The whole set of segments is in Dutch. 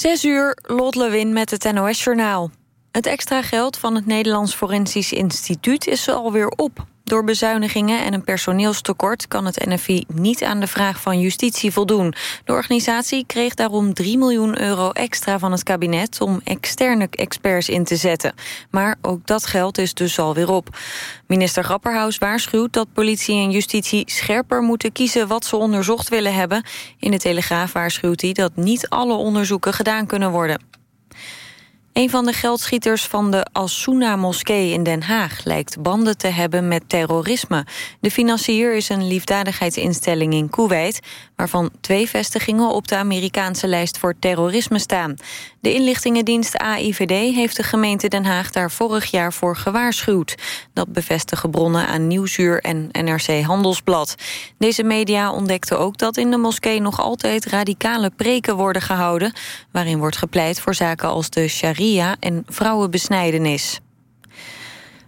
Zes uur, Lot Lewin met het NOS-journaal. Het extra geld van het Nederlands Forensisch Instituut is alweer op. Door bezuinigingen en een personeelstekort kan het NFI niet aan de vraag van justitie voldoen. De organisatie kreeg daarom 3 miljoen euro extra van het kabinet om externe experts in te zetten. Maar ook dat geld is dus alweer op. Minister Grapperhaus waarschuwt dat politie en justitie scherper moeten kiezen wat ze onderzocht willen hebben. In de Telegraaf waarschuwt hij dat niet alle onderzoeken gedaan kunnen worden. Een van de geldschieters van de Al-Souna-moskee in Den Haag... lijkt banden te hebben met terrorisme. De financier is een liefdadigheidsinstelling in Kuwait... waarvan twee vestigingen op de Amerikaanse lijst voor terrorisme staan. De inlichtingendienst AIVD heeft de gemeente Den Haag... daar vorig jaar voor gewaarschuwd. Dat bevestigen bronnen aan Nieuwsuur en NRC Handelsblad. Deze media ontdekten ook dat in de moskee... nog altijd radicale preken worden gehouden... waarin wordt gepleit voor zaken als de sharia en vrouwenbesnijdenis.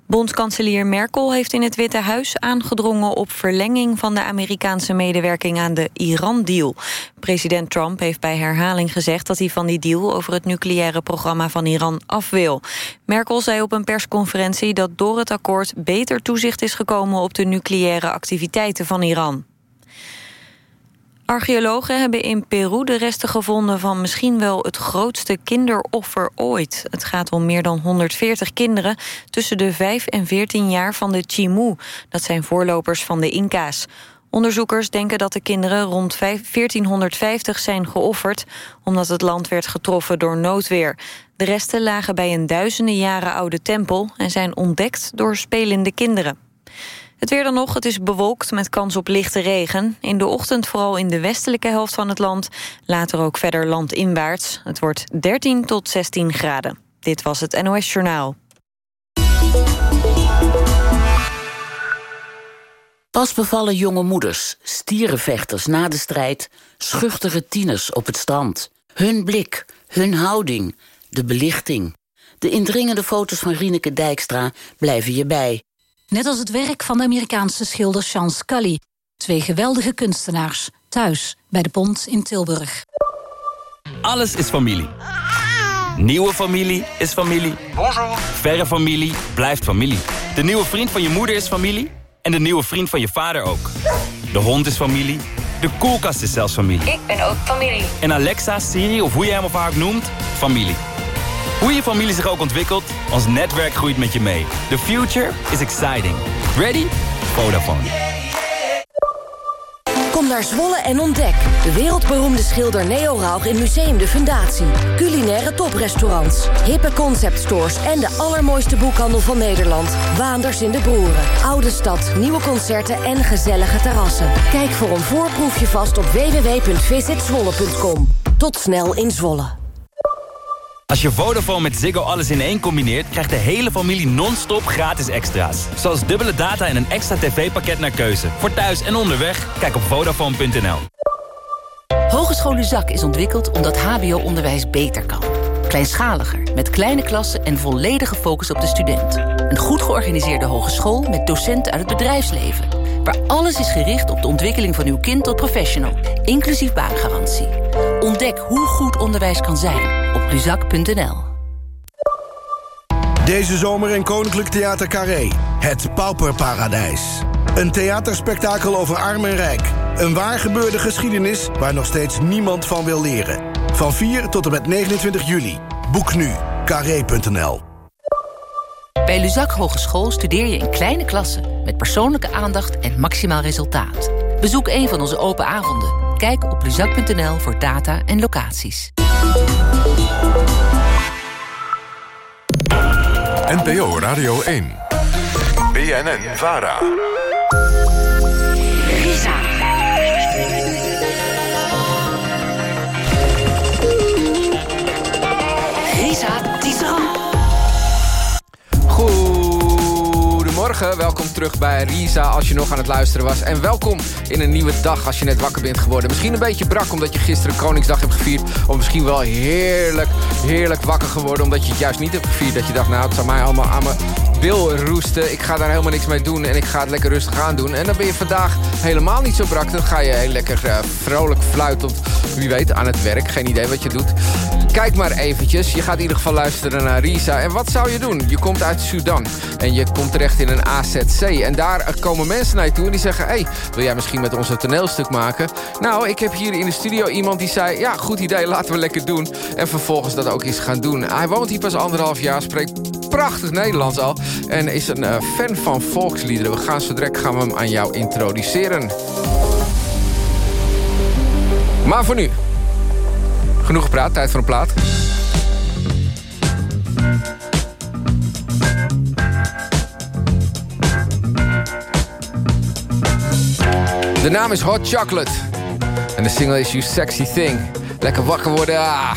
Bondskanselier Merkel heeft in het Witte Huis aangedrongen op verlenging van de Amerikaanse medewerking aan de Iran-deal. President Trump heeft bij herhaling gezegd dat hij van die deal over het nucleaire programma van Iran af wil. Merkel zei op een persconferentie dat door het akkoord beter toezicht is gekomen op de nucleaire activiteiten van Iran. Archeologen hebben in Peru de resten gevonden van misschien wel het grootste kinderoffer ooit. Het gaat om meer dan 140 kinderen tussen de 5 en 14 jaar van de Chimu. Dat zijn voorlopers van de Inca's. Onderzoekers denken dat de kinderen rond 1450 zijn geofferd... omdat het land werd getroffen door noodweer. De resten lagen bij een duizenden jaren oude tempel... en zijn ontdekt door spelende kinderen. Het weer dan nog, het is bewolkt met kans op lichte regen. In de ochtend vooral in de westelijke helft van het land. Later ook verder landinwaarts. Het wordt 13 tot 16 graden. Dit was het NOS Journaal. Pas bevallen jonge moeders, stierenvechters na de strijd... schuchtere tieners op het strand. Hun blik, hun houding, de belichting. De indringende foto's van Rieneke Dijkstra blijven je bij... Net als het werk van de Amerikaanse schilder Sean Scully. Twee geweldige kunstenaars, thuis bij de Pont in Tilburg. Alles is familie. Nieuwe familie is familie. Bonjour. Verre familie blijft familie. De nieuwe vriend van je moeder is familie. En de nieuwe vriend van je vader ook. De hond is familie. De koelkast is zelfs familie. Ik ben ook familie. En Alexa, Siri of hoe je hem of haar ook noemt, familie. Hoe je familie zich ook ontwikkelt, ons netwerk groeit met je mee. The future is exciting. Ready? Vodafone. Kom naar Zwolle en ontdek. De wereldberoemde schilder Neo Rauch in Museum de Fundatie. Culinaire toprestaurants, hippe conceptstores... en de allermooiste boekhandel van Nederland. Waanders in de Broeren. Oude stad, nieuwe concerten en gezellige terrassen. Kijk voor een voorproefje vast op www.visitzwolle.com. Tot snel in Zwolle. Als je Vodafone met Ziggo alles in één combineert... krijgt de hele familie non-stop gratis extra's. Zoals dubbele data en een extra tv-pakket naar keuze. Voor thuis en onderweg, kijk op Vodafone.nl. Hogeschool Luzak is ontwikkeld omdat hbo-onderwijs beter kan. Kleinschaliger, met kleine klassen en volledige focus op de student. Een goed georganiseerde hogeschool met docenten uit het bedrijfsleven. Waar alles is gericht op de ontwikkeling van uw kind tot professional. Inclusief baangarantie. Ontdek hoe goed onderwijs kan zijn op luzak.nl. Deze zomer in Koninklijk Theater Carré. Het Pauperparadijs. Een theaterspektakel over arm en rijk. Een waar gebeurde geschiedenis waar nog steeds niemand van wil leren. Van 4 tot en met 29 juli. Boek nu. Carré.nl Bij Luzak Hogeschool studeer je in kleine klassen... met persoonlijke aandacht en maximaal resultaat. Bezoek een van onze open avonden. Kijk op luzak.nl voor data en locaties. NPO Radio 1. BNN Vara. Goedemorgen, welkom terug bij Risa als je nog aan het luisteren was. En welkom in een nieuwe dag als je net wakker bent geworden. Misschien een beetje brak omdat je gisteren Koningsdag hebt gevierd. Of misschien wel heerlijk, heerlijk wakker geworden omdat je het juist niet hebt gevierd. Dat je dacht, nou het zou mij allemaal aan mijn bil roesten. Ik ga daar helemaal niks mee doen en ik ga het lekker rustig aan doen. En dan ben je vandaag helemaal niet zo brak. Dan ga je heel lekker uh, vrolijk fluitend, wie weet, aan het werk. Geen idee wat je doet. Kijk maar eventjes. Je gaat in ieder geval luisteren naar Risa. En wat zou je doen? Je komt uit Sudan en je komt terecht in een AZC. En daar komen mensen naar je toe en die zeggen... hey, wil jij misschien met ons een toneelstuk maken? Nou, ik heb hier in de studio iemand die zei... ja, goed idee, laten we lekker doen. En vervolgens dat ook eens gaan doen. Hij woont hier pas anderhalf jaar, spreekt prachtig Nederlands al... en is een uh, fan van volksliederen. We gaan zo direct gaan we hem aan jou introduceren. Maar voor nu... Genoeg gepraat, tijd voor een plaat. De naam is Hot Chocolate. En de single is You Sexy Thing. Lekker wakker worden. Ah.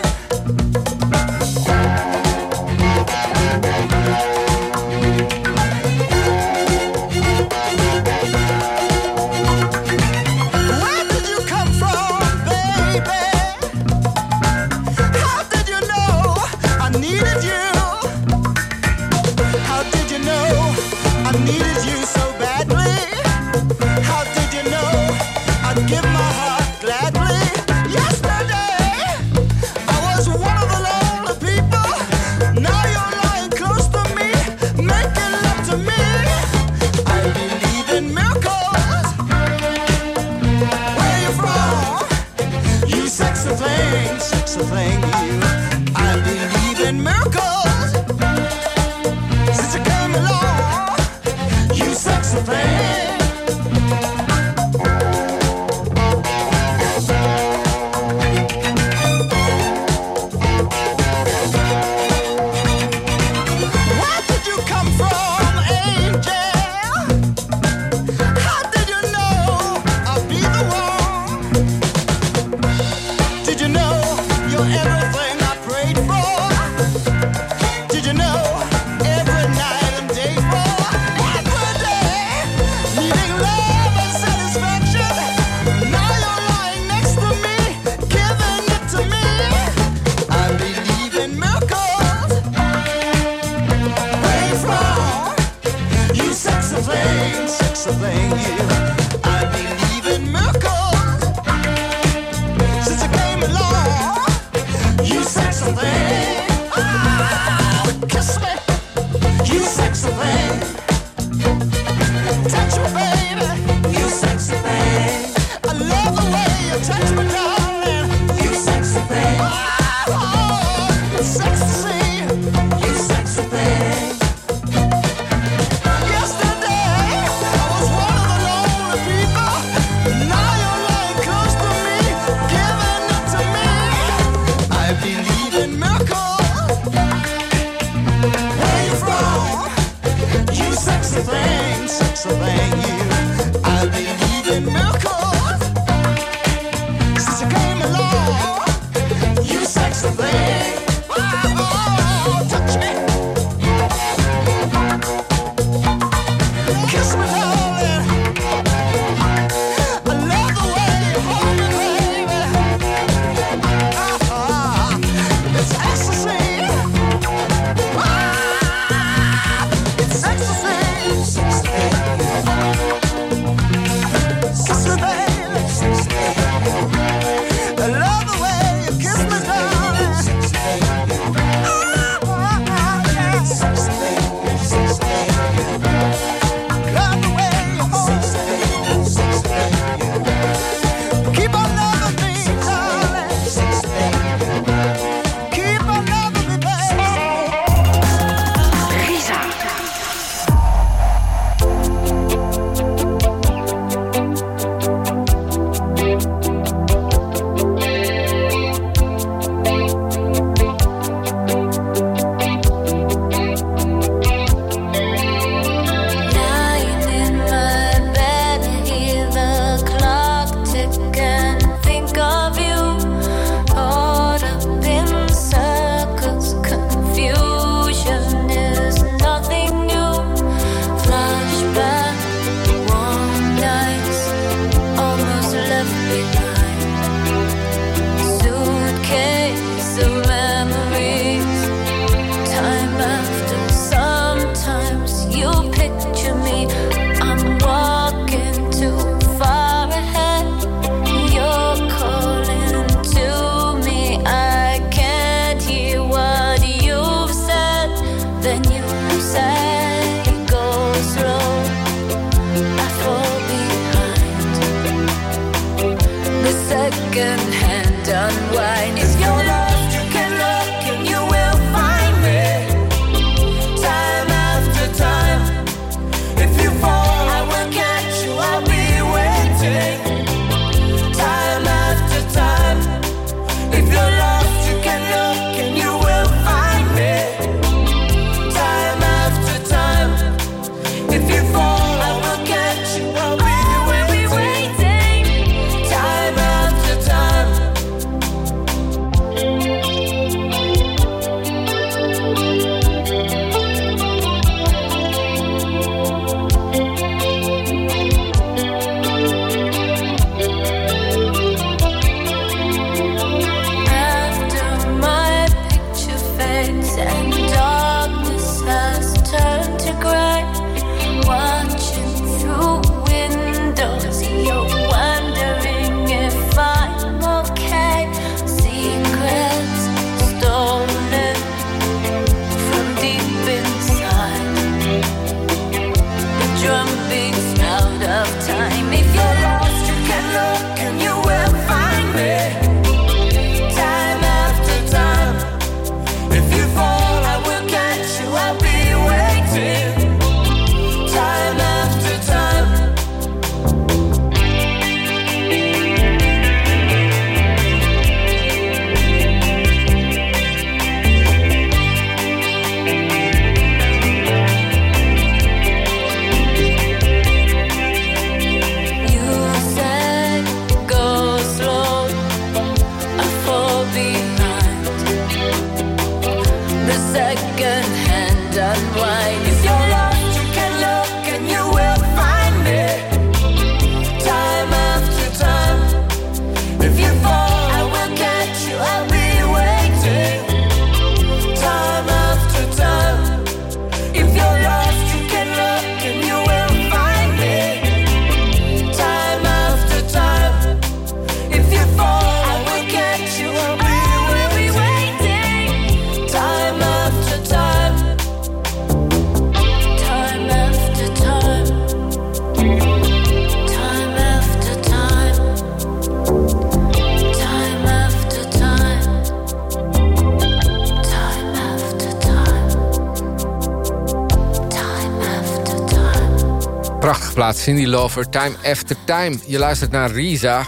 Prachtige plaat, Cindy Lover, Time After Time. Je luistert naar Risa.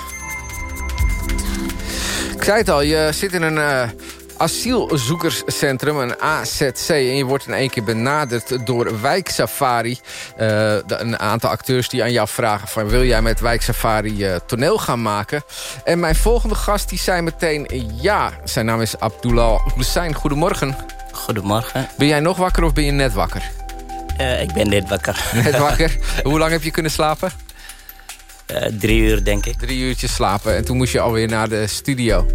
Ik zei het al, je zit in een eh, asielzoekerscentrum, een AZC... en je wordt in één keer benaderd door Wijksafari. De- een aantal acteurs die aan jou vragen... van wil jij met Wijksafari eh, toneel gaan maken? En mijn volgende gast die zei meteen ja. Zijn naam is Abdullah Hussein. Goedemorgen. Goedemorgen. Ben jij nog wakker of ben je net wakker? Eh, ik ben net wakker. Net wakker. Hoe lang heb je kunnen slapen? Eh, drie uur, denk ik. Drie uurtjes slapen en toen moest je alweer naar de studio.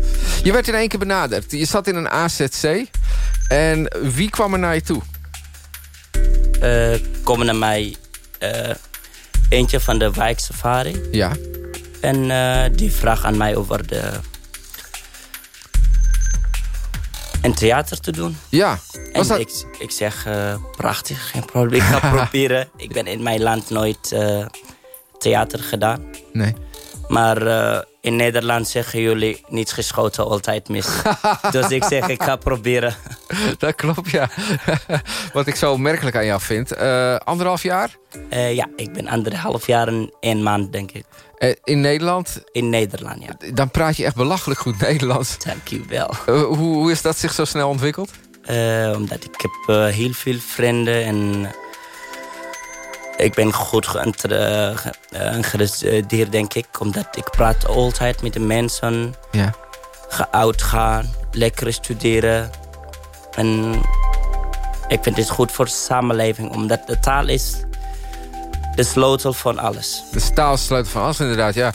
Je werd in één keer benaderd. Je zat in een AZC. En wie kwam er naar je toe? Eh, komen naar mij eentje van de wijksafari. Ja. En die vraagt aan mij over de... een theater te doen. Ja. En ik, ik zeg, eh, prachtig, geen probleem. Ik ga proberen. Ik ben in mijn land nooit eh, theater gedaan. Nee. Maar eh, in Nederland zeggen jullie niets geschoten, altijd mis. dus ik zeg, ik ga proberen. Dat klopt, ja. Wat ik zo opmerkelijk aan jou vind. Anderhalf jaar? Ja, ik ben anderhalf jaar en één maand, denk ik. Eh, in Nederland? In Nederland, ja. Dan praat je echt belachelijk goed Nederlands. Dank je wel. Eh, hoe, hoe is dat zich zo snel ontwikkeld? Eh, omdat ik heb heel veel vrienden en ik ben goed geïnter- ge- geïnteresseerd, denk ik. Omdat ik praat altijd met de mensen. Ja. Ga uitgaan, lekker studeren. En ik vind het goed voor de samenleving. Omdat de taal is de sleutel van alles. De taal is de sleutel van alles, inderdaad. Ja.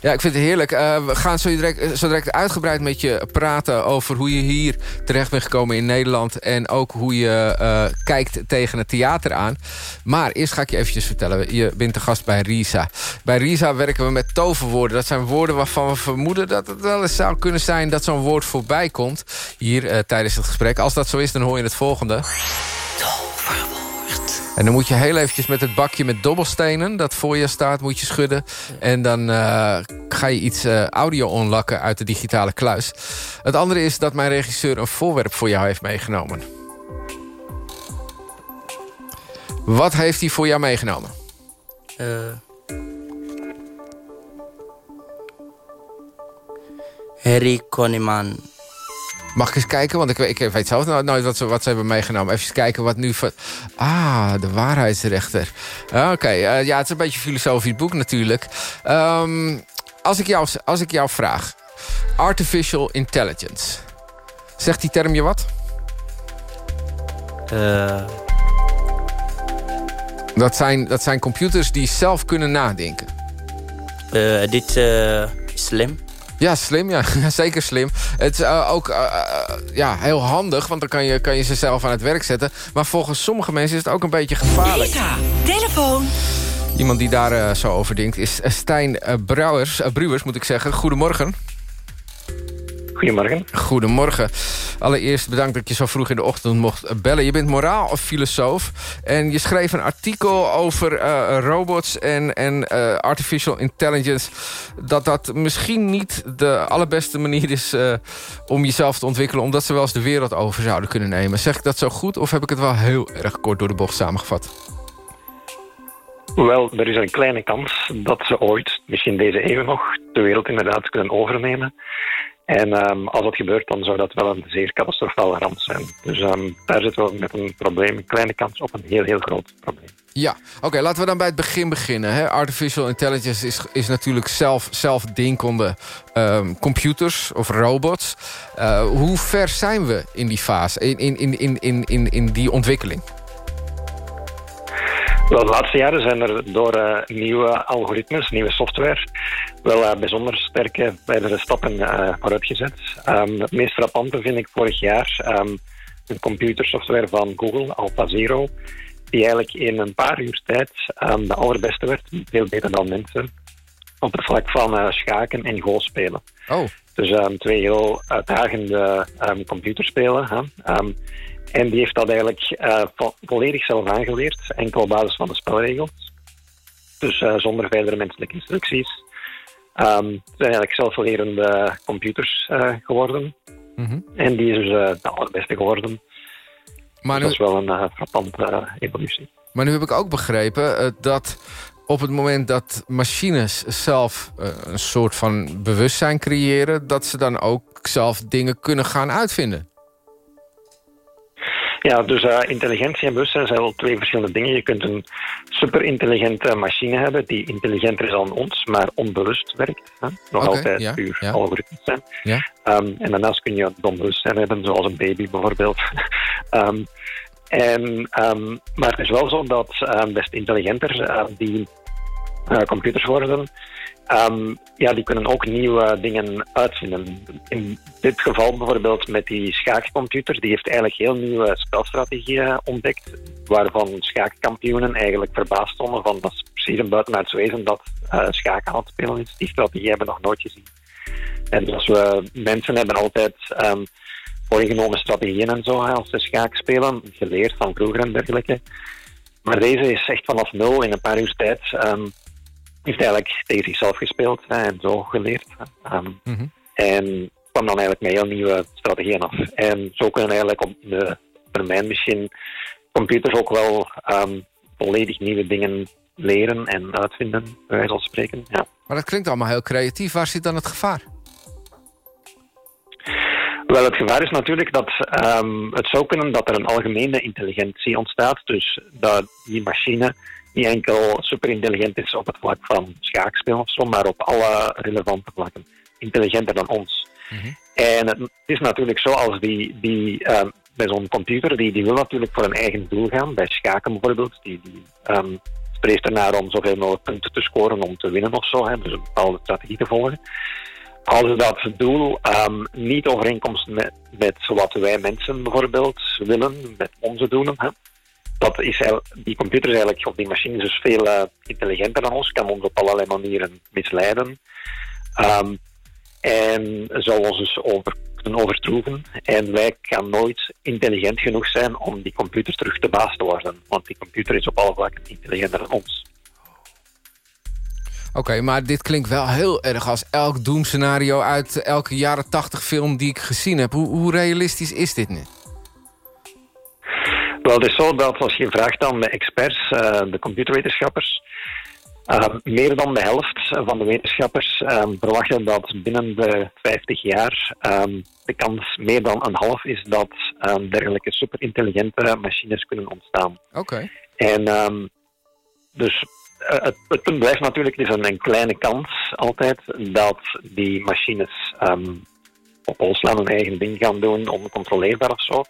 Ja. ik vind het heerlijk. Eh, we gaan zo direct, zo direct uitgebreid met je praten... over hoe je hier terecht bent gekomen in Nederland... en ook hoe je eh, kijkt tegen het theater aan. Maar eerst ga ik je eventjes vertellen. Je bent de gast bij Risa. Bij Risa werken we met toverwoorden. Dat zijn woorden waarvan we vermoeden dat het wel eens zou kunnen zijn... dat zo'n woord voorbij komt hier eh, tijdens het gesprek. Als dat zo is, dan hoor je het volgende. En dan moet je heel eventjes met het bakje met dobbelstenen... dat voor je staat, moet je schudden. En dan eh, ga je iets eh, audio onlakken uit de digitale kluis. Het andere is dat mijn regisseur een voorwerp voor jou heeft meegenomen. Wat heeft hij voor jou meegenomen? Eh, Harry Konneman. Mag ik eens kijken? Want ik, weet- ik weet zelf nou- nooit wat ze, wat ze hebben meegenomen. Even kijken wat nu... van- Ah, de waarheidsrechter. Ah, Oké, eh, ja, het is een beetje een filosofisch boek natuurlijk. Ehm, als, ik jou, als ik jou vraag... Artificial intelligence. Zegt die term je wat? Eh, Dat zijn, dat zijn computers die zelf kunnen nadenken. eh, dit eh, slim. Ja, slim. Ja. Zeker slim. Het is eh, ook eh, eh, ja, heel handig, want dan kan je, kan je ze zelf aan het werk zetten. Maar volgens sommige mensen is het ook een beetje gevaarlijk. Risa, telefoon. Iemand die daar zo over denkt is Stijn Brouwers, Bruwers, moet ik zeggen. Goedemorgen. Goedemorgen. Goedemorgen. Allereerst bedankt dat je zo vroeg in de ochtend mocht bellen. Je bent moraal of filosoof. En je schreef een artikel over eh, robots en, en eh, artificial intelligence. Dat dat misschien niet de allerbeste manier is eh, om jezelf te ontwikkelen. Omdat ze wel eens de wereld over zouden kunnen nemen. Zeg ik dat zo goed of heb ik het wel heel erg kort door de bocht samengevat? Wel, er is een kleine kans dat ze ooit, misschien deze eeuw nog, de wereld inderdaad kunnen overnemen. En ehm, als dat gebeurt, dan zou dat wel een zeer catastrofale ramp zijn. Dus ehm, daar zitten we met een probleem, een kleine kans op een heel, heel groot probleem. Ja, oké, laten we dan bij het begin beginnen. Hè. Artificial intelligence is, is natuurlijk zelf, zelfdenkende ehm, computers of robots. Eh, hoe ver zijn we in die fase, in, in, in, in, in, in, in die ontwikkeling? Wel, de laatste jaren zijn er door eh, nieuwe algoritmes, nieuwe software, wel eh, bijzonder sterke verdere stappen eh vooruitgezet. Ehm, het meest frappante vind ik vorig jaar ehm, een computersoftware van Google, AlphaZero, die eigenlijk in een paar uur tijd ehm, de allerbeste werd, veel beter dan mensen, op het vlak van schaken en goalspelen. Oh. Dus twee heel uitdagende computerspelen. Ehm, en die heeft dat eigenlijk eh, vo- volledig zelf aangeleerd, enkel op basis van de spelregels. Dus eh, zonder verdere menselijke instructies. Ehm, het zijn eigenlijk zelflerende computers eh, geworden. Mhm. En die is dus de allerbeste geworden. Maar nu, dat is wel een frappante evolutie. maar nu heb ik ook begrepen dat op het moment dat machines zelf een soort van bewustzijn creëren... dat ze dan ook zelf dingen kunnen gaan uitvinden. Ja, dus eh, intelligentie en bewustzijn zijn wel twee verschillende dingen. Je kunt een superintelligente machine hebben die intelligenter is dan ons, maar onbewust werkt. Hè? Nog altijd ja, puur ja. algoritmes zijn. Ja. Ehm, en daarnaast kun je onbewustzijn hebben, zoals een baby bijvoorbeeld. Ehm, en, ehm, maar het is wel zo dat best intelligenter eh, die eh, computers worden, ehm, ja, die kunnen ook nieuwe dingen uitvinden. In dit geval bijvoorbeeld met die schaakcomputer, die heeft eigenlijk heel nieuwe spelstrategieën ontdekt, waarvan schaakkampioenen eigenlijk verbaasd stonden van dat is precies een buitenaards wezen dat eh schaak aan het spelen is. Die strategie hebben we nog nooit gezien. En dus we, mensen hebben altijd ehm, voorgenomen strategieën en zo als ze schaak spelen, geleerd van vroeger en dergelijke. Maar deze is echt vanaf nul in een paar uur tijd. ehm, heeft eigenlijk tegen zichzelf gespeeld hè, en zo geleerd. Ehm, En kwam dan eigenlijk met heel nieuwe strategieën af. En zo kunnen eigenlijk op de termijn misschien computers ook wel ehm, volledig nieuwe dingen leren en uitvinden, bij wijze van spreken. Ja. Maar dat klinkt allemaal heel creatief. Waar zit dan het gevaar? Wel, het gevaar is natuurlijk dat ehm, het zou kunnen dat er een algemene intelligentie ontstaat. Dus dat die machine niet enkel superintelligent is op het vlak van schaakspelen of zo, maar op alle relevante vlakken. Intelligenter dan ons. En het is natuurlijk zo als die, die ehm, bij zo'n computer, die, die wil natuurlijk voor een eigen doel gaan. Bij schaken bijvoorbeeld, die, die ehm, streeft ernaar om zoveel mogelijk punten te scoren om te winnen of zo. Hè, dus een bepaalde strategie te volgen. Als dat doel ehm, niet overeenkomt met, met wat wij mensen bijvoorbeeld willen, met onze doelen, hè, dat is die computer is eigenlijk, of die machine is dus veel eh, intelligenter dan ons, kan ons op allerlei manieren misleiden. Ehm, en zou ons dus over kunnen overtroeven. En wij gaan nooit intelligent genoeg zijn om die computer terug de baas te worden. Want die computer is op alle vlakken intelligenter dan ons. Oké, maar dit klinkt wel heel erg als elk doemscenario... uit elke jaren tachtig film die ik gezien heb. Hoe, hoe realistisch is dit nu? Wel, het is zo dat als je vraagt aan de experts, eh, de computerwetenschappers... eh, meer dan de helft van de wetenschappers eh, verwachten dat binnen de 50 jaar de kans meer dan een half is dat dergelijke superintelligente machines kunnen ontstaan. Oké. En ehm, dus het, het punt blijft natuurlijk, het is een, een kleine kans altijd dat die machines ehm, op Olslaan een eigen ding gaan doen, oncontroleerbaar of zo.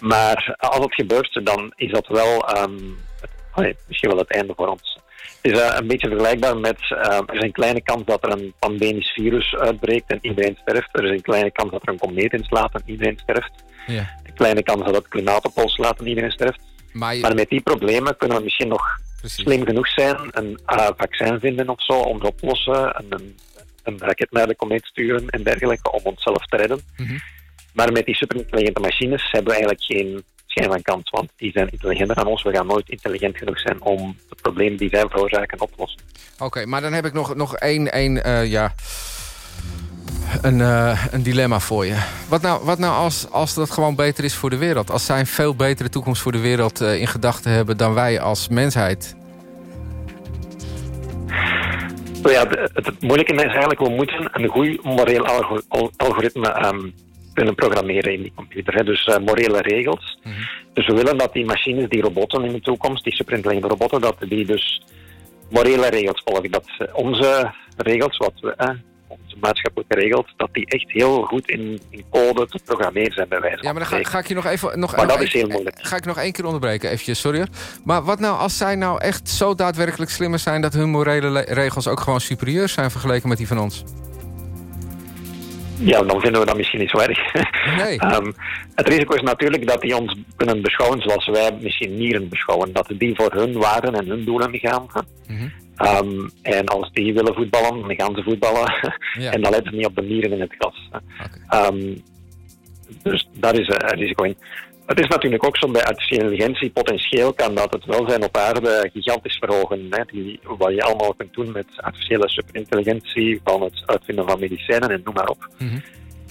Maar als het gebeurt, dan is dat wel ehm, het- allee, misschien wel het einde voor ons. Het is eh, een beetje vergelijkbaar met, eh, er is een kleine kans dat er een pandemisch virus uitbreekt en iedereen sterft. Er is een kleine kans dat er een komeet inslaat en iedereen sterft. Ja. Een kleine kans dat het klimaat op ons slaat en iedereen sterft. Maar, je- Maar met die problemen kunnen we misschien nog slim genoeg zijn, een eh, vaccin vinden of zo om te lossen, en een, een raket naar de komeet sturen en dergelijke om onszelf te redden. Mhm. Maar met die superintelligente machines hebben we eigenlijk geen schijn van kans, want die zijn intelligenter dan ons. We gaan nooit intelligent genoeg zijn om het probleem die zij veroorzaken op te lossen. Oké, maar dan heb ik nog, nog één, één eh, ja, een, eh, een dilemma voor je. Wat nou, wat nou als, als dat gewoon beter is voor de wereld? Als zij een veel betere toekomst voor de wereld eh, in gedachten hebben... dan wij als mensheid? Nou ja, het, het moeilijke is eigenlijk, we moeten een goed moreel algo- al- algoritme ehm, kunnen programmeren in die computer. Hè. Dus eh, morele regels. Dus we willen dat die machines, die robotten in de toekomst, die superintelligente robotten, dat die dus morele regels volgen. Dat eh, onze regels, wat we, eh, onze maatschappelijke regels, dat die echt heel goed in, in code te programmeren zijn bij wijze van Ja, maar dan ga, ga ik je nog even... Nog, Maar nog dat is heel moeilijk. Ga ik nog één keer onderbreken, eventjes, sorry. Maar wat nou als zij nou echt zo daadwerkelijk slimmer zijn... dat hun morele le- regels ook gewoon superieur zijn vergeleken met die van ons? Ja, dan vinden we dat misschien niet zo erg. Nee. Ehm, het risico is natuurlijk dat die ons kunnen beschouwen zoals wij misschien nieren beschouwen. Dat die voor hun waarden en hun doelen gaan. Mhm. Ehm, en als die willen voetballen, dan gaan ze voetballen. Ja. en dan letten ze niet op de nieren in het gras. Ehm, dus daar is een risico in. Het is natuurlijk ook zo bij artificiële intelligentie. Potentieel kan dat het welzijn op aarde gigantisch verhogen. Hè. Die, wat je allemaal kunt doen met artificiële superintelligentie, van het uitvinden van medicijnen en noem maar op.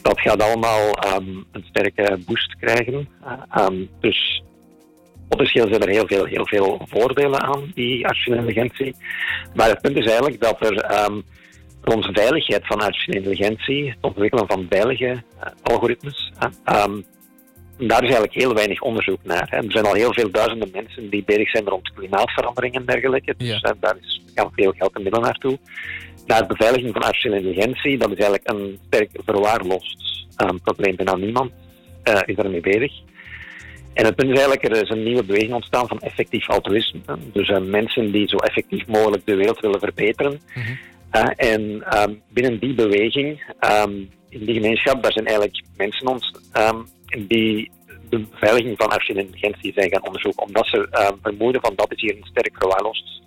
Dat gaat allemaal ehm, een sterke boost krijgen. Ehm, dus potentieel zijn er heel veel, heel veel voordelen aan die artificiële intelligentie. Maar het punt is eigenlijk dat er voor onze veiligheid van artificiële intelligentie, het ontwikkelen van veilige eh, algoritmes, eh, daar is eigenlijk heel weinig onderzoek naar. Hè. Er zijn al heel veel duizenden mensen die bezig zijn rond klimaatverandering en dergelijke. Dus daar is, veel geld en middelen naartoe. Naar beveiliging van artificiële intelligentie, dat is eigenlijk een sterk verwaarloosd ehm, probleem. Bijna niemand eh, is daarmee bezig. En het punt is eigenlijk, er is een nieuwe beweging ontstaan van effectief altruïsme. Dus eh, mensen die zo effectief mogelijk de wereld willen verbeteren. Eh, en ehm, binnen die beweging, ehm, in die gemeenschap, daar zijn eigenlijk mensen ons, die de beveiliging van artificiële intelligentie zijn gaan onderzoeken. Omdat ze ehm, vermoeden van dat is hier een sterk verwaarloosd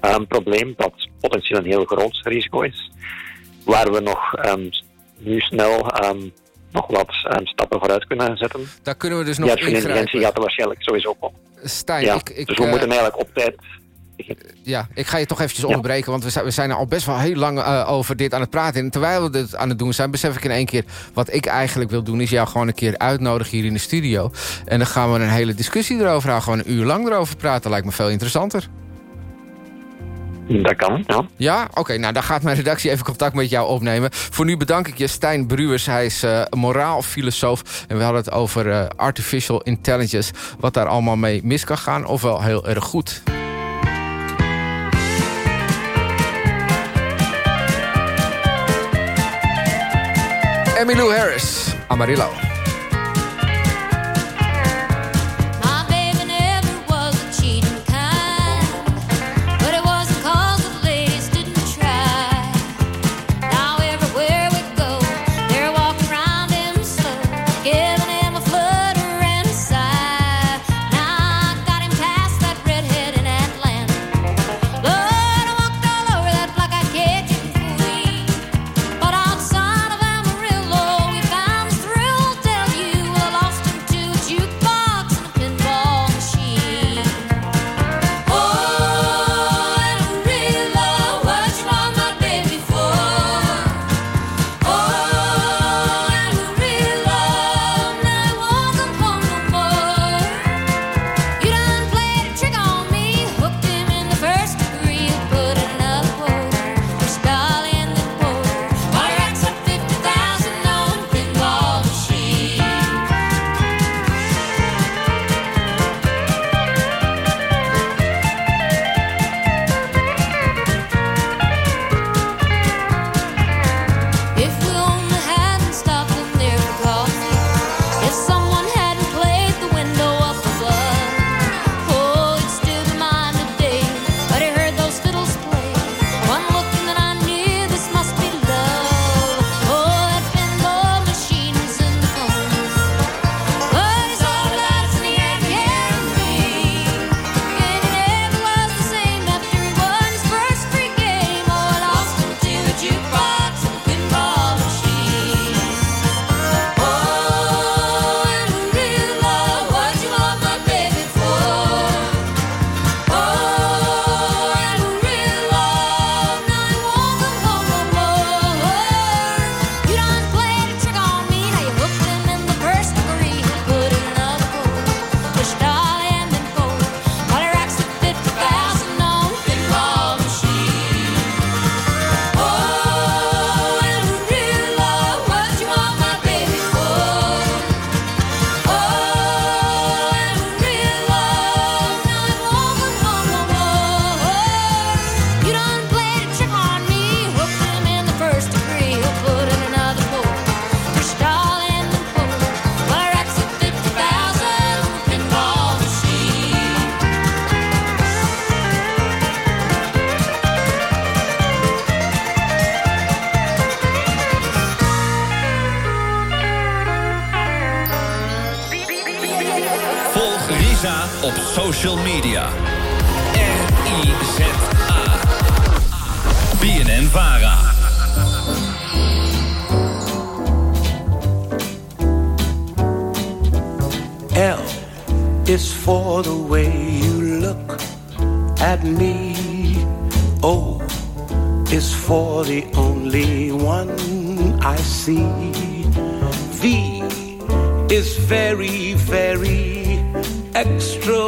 ehm, probleem, dat potentieel een heel groot risico is. Waar we nog ehm, nu snel ehm, nog wat ehm, stappen vooruit kunnen zetten. Daar kunnen we dus Die nog artificiële intelligentie ingrijpen. gaat er waarschijnlijk sowieso komen. Stijn, ja, ik, ik, dus we eh, moeten eigenlijk op tijd Ja, ik ga je toch eventjes onderbreken, want we zijn, we zijn er al best wel heel lang eh, over dit aan het praten. En terwijl we dit aan het doen zijn, besef ik in één keer... wat ik eigenlijk wil doen, is jou gewoon een keer uitnodigen hier in de studio. En dan gaan we een hele discussie erover houden. Gewoon een uur lang erover praten, lijkt me veel interessanter. Dat kan, ja. Ja? Oké, nou dan gaat mijn redactie even contact met jou opnemen. Voor nu bedank ik je, Stijn Bruwers. Hij is eh moraalfilosoof. En we hadden het over eh, artificial intelligence. Wat daar allemaal mee mis kan gaan, ofwel heel erg goed. Emmylou Harris, Amarillo.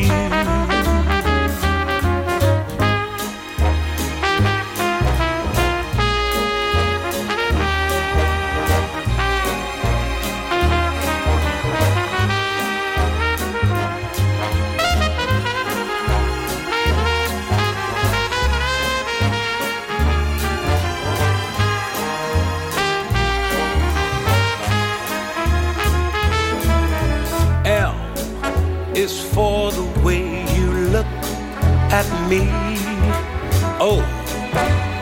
you.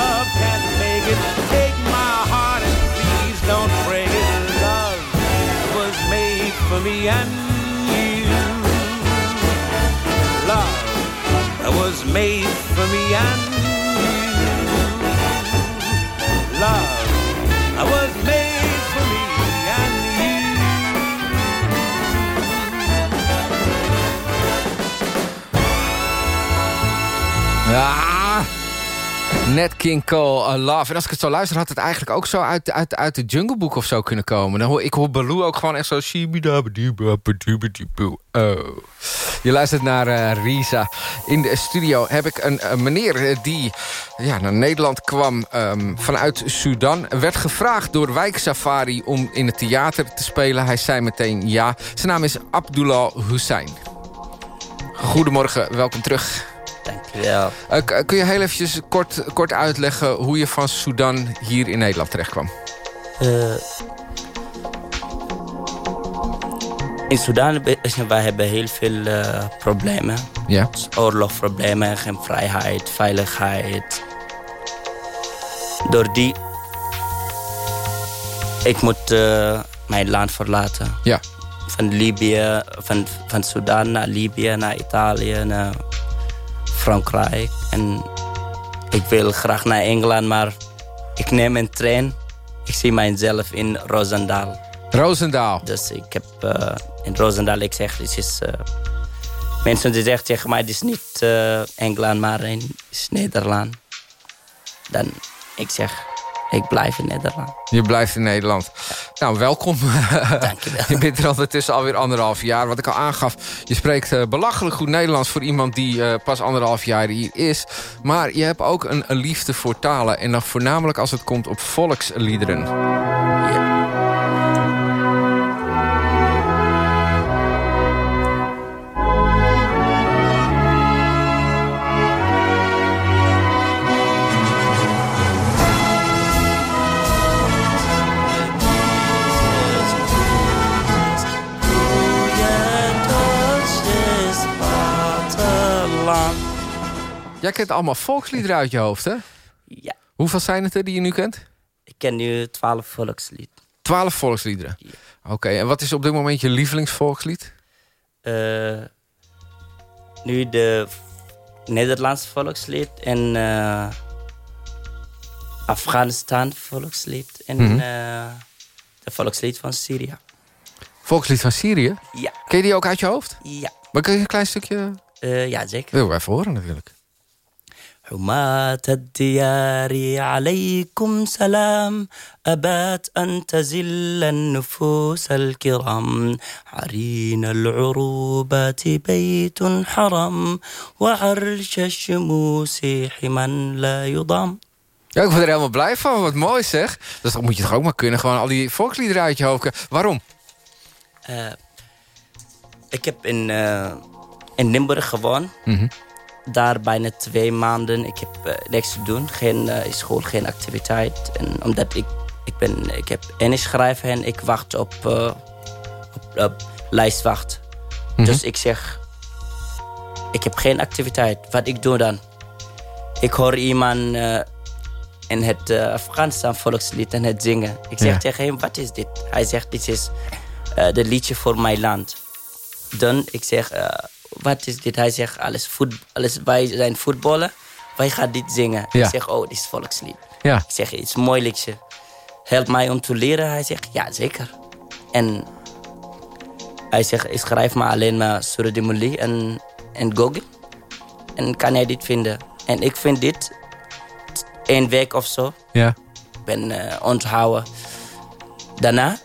love can make it. Take my heart and please don't break it. Love was made for me and you. Love was made for me and Net King Love. En als ik het zo luister, had het eigenlijk ook zo uit, uit, uit de Jungle Book of zo kunnen komen. Dan ik hoor Baloo ook gewoon echt zo... Oh. Je luistert naar Risa. In de studio heb ik een, een meneer die ja, naar Nederland kwam vanuit Sudan. Werd gevraagd door Wijk Safari om in het theater te spelen. Hij zei meteen ja. Zijn naam is Abdullah Hussein. Goedemorgen, welkom terug. Dankjewel. Uh, k- kun je heel eventjes kort, kort uitleggen hoe je van Sudan hier in Nederland terecht kwam? Eh, in Sudan hebben wij hebben heel veel eh, problemen. Ja. Dus oorlogsproblemen, geen vrijheid, veiligheid. Door die... Ik moet eh, mijn land verlaten. Ja. Van Libië, van, van Sudan naar Libië, naar Italië, naar Frankrijk. En ik wil graag naar Engeland, maar ik neem een trein. Ik zie mijzelf in Roosendaal. Roosendaal. Dus ik heb eh, in Roosendaal, ik zeg, dit is... eh, mensen die zeggen tegen mij, dit is niet eh, Engeland, maar in, het is Nederland. Dan, ik zeg, ik blijf in Nederland. Je blijft in Nederland. Nou, welkom. Dankjewel. je bent er ondertussen alweer anderhalf jaar. Wat ik al aangaf, je spreekt eh, belachelijk goed Nederlands... voor iemand die eh, pas anderhalf jaar hier is. Maar je hebt ook een, een liefde voor talen. En dan voornamelijk als het komt op volksliederen. Kent allemaal volksliederen uit je hoofd, hè? Ja. Hoeveel zijn het er die je nu kent? Ik ken nu twaalf volkslied. Twaalf volksliederen. Oké, en wat is op dit moment je lievelingsvolkslied? Eh, nu de Nederlands volkslied en eh, Afghanistan volkslied en eh, de volkslied van Syrië. Volkslied van Syrië? Ja. Ken je die ook uit je hoofd? Ja. Maar kun je een klein stukje... Ja, zeker. Wil even horen natuurlijk. حماة الديار عليكم سلام أبات أن تزل النفوس الكرام عرين العروبات بيت حرم وعرش الشموس حما لا يضام Ja, ik word er helemaal blij van. Wat mooi zeg. Dus dan moet je toch ook maar kunnen. Gewoon al die volksliederen uit je hoofd. kennen. Waarom? Eh, ik heb in, eh, in Limburg gewoond. Mhm. Daar bijna twee maanden. Ik heb eh, niks te doen. Geen eh, school, geen activiteit. En omdat ik, ik, ben, ik heb Engels schrijven en ik wacht op, eh, op, op lijstwacht. Mhm. Dus ik zeg, ik heb geen activiteit. Wat ik doe dan? Ik hoor iemand in het Afghanistan volkslied en het zingen. Ik zeg Ja. tegen hem, wat is dit? Hij zegt, dit is de liedje voor mijn land. Dan, ik zeg, wat is dit? Hij zegt, alles voet, alles, wij zijn voetballen. Wij gaan dit zingen. Ja. Ik zeg, oh, dit is volkslied. Ja. Ik zeg, mooi liedje. Help mij om te leren. Hij zegt, ja, zeker. En hij zegt, ik schrijf maar alleen maar Suradimuli en, en Google. En kan jij dit vinden? En ik vind dit één week of zo. Ja. Ik ben eh, onthouden. Daarna,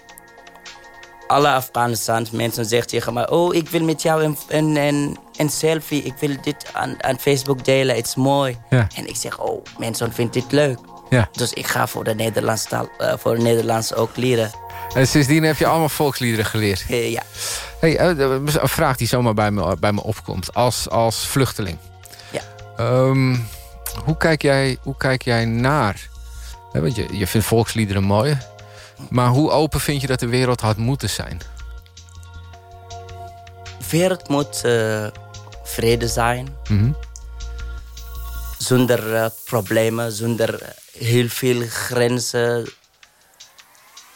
alle Afghanistans mensen zeggen tegen mij... oh, ik wil met jou een, een, een, een selfie. Ik wil dit aan, aan Facebook delen. Het is mooi. Ja. En ik zeg, oh, mensen vinden dit leuk. Ja. Dus ik ga voor de Nederlands, taal, eh, voor Nederlands ook leren. En sindsdien heb je allemaal volksliederen geleerd. Eh, ja. Hey, eh, een vraag die zomaar bij me, bij me opkomt. Als, als vluchteling. Ja. Ehm, hoe, kijk jij, hoe kijk jij naar... hè, want je, je vindt volksliederen mooi. Maar hoe open vind je dat de wereld had moeten zijn? De wereld moet eh, vrede zijn. Mhm. Zonder eh, problemen, zonder heel veel grenzen.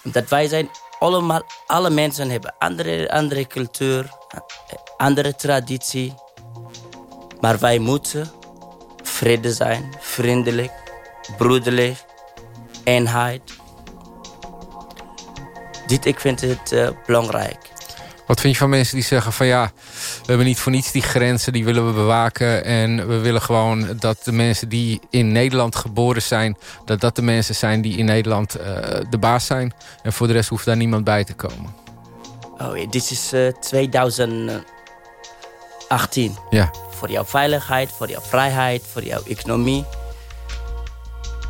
Dat wij zijn allemaal, alle mensen hebben andere, andere cultuur, andere traditie. Maar wij moeten vrede zijn, vriendelijk, broederlijk, eenheid. Dit, ik vind het eh, belangrijk. Wat vind je van mensen die zeggen van ja... we hebben niet voor niets die grenzen, die willen we bewaken... en we willen gewoon dat de mensen die in Nederland geboren zijn... dat dat de mensen zijn die in Nederland eh, de baas zijn... en voor de rest hoeft daar niemand bij te komen. Oh, ja, dit is eh, 2018. Ja. Voor jouw veiligheid, voor jouw vrijheid, voor jouw economie.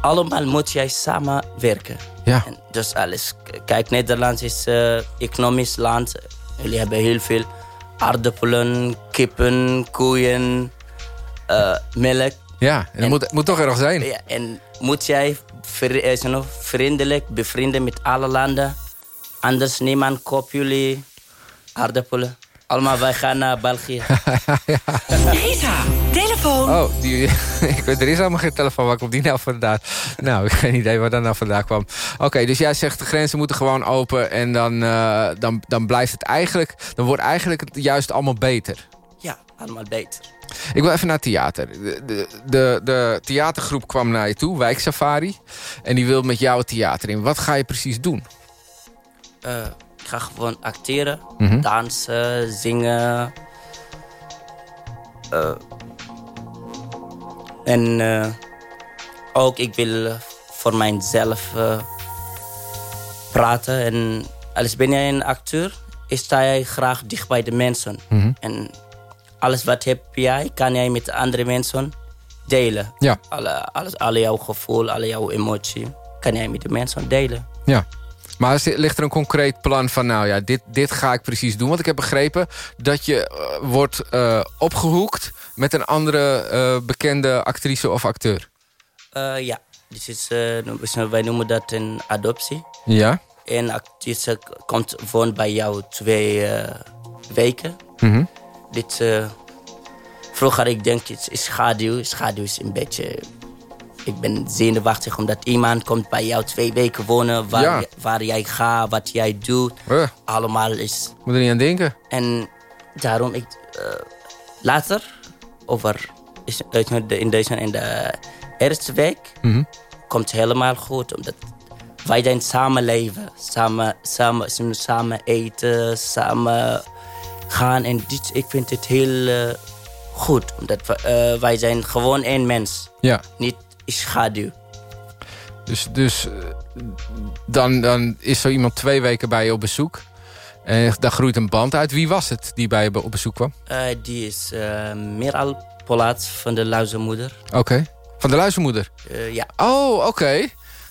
Allemaal moet jij samenwerken. Ja. En dus alles. Kijk, Nederland is een economisch land. Jullie hebben heel veel aardappelen, kippen, koeien, eh, melk. Ja, en dat moet, moet toch erg zijn. Ja, en moet jij vri- eh, know, vriendelijk bevrienden met alle landen. Anders niemand koopt jullie aardappelen. Allemaal, wij gaan naar België. telefoon. Oh, die, ik weet, er is helemaal geen telefoon. Waar komt die nou vandaan? Nou, ik heb geen idee waar dat nou vandaan kwam. Oké, dus jij zegt de grenzen moeten gewoon open... en dan, eh, dan, dan blijft het eigenlijk... dan wordt eigenlijk het juist allemaal beter. Ja, allemaal beter. Ik wil even naar theater. De, de, de, de theatergroep kwam naar je toe, Wijk Safari. En die wil met jou het theater in. Wat ga je precies doen? Eh, ik ga gewoon acteren, Mhm. dansen, zingen. Eh, en eh, ook ik wil eh, voor mijzelf eh, praten. En als ben jij een acteur, sta jij graag dicht bij de mensen. Mhm. En alles wat heb jij, kan jij met andere mensen delen. Ja. Alle, alles, alle jouw gevoel, alle jouw emotie, kan jij met de mensen delen. Ja. Maar is- ligt er een concreet plan van... nou ja, dit, dit ga ik precies doen? Want ik heb begrepen dat je eh, wordt eh, opgehoekt... met een andere eh, bekende actrice of acteur. Ja, dit is, eh, wij noemen dat een adoptie. Ja? Een actrice komt woont bij jou twee weken. Mhm. Dit, eh, vroeger ik denk het is schaduw. Schaduw is een beetje... Ik ben zenuwachtig omdat iemand komt bij jou twee weken wonen... waar, Ja. waar jij gaat, wat jij doet. Eh, Allemaal is... moet er niet aan denken. En daarom, ik, eh, later, over, in deze in de eerste week, Mhm. komt helemaal goed. Omdat wij zijn samen leven. Samen, samen, samen eten, samen gaan. En dit, ik vind het heel eh, goed. Omdat we, wij zijn gewoon één mens. Ja. Niet schaduw. Dus, dus eh, dan, dan is zo iemand twee weken bij je op bezoek. En daar groeit een band uit. Wie was het die bij je op bezoek kwam? Eh, die is uh, Meral Polat van de Luizenmoeder. Oké. Van de luizenmoeder? Uh, ja. Oh, oké.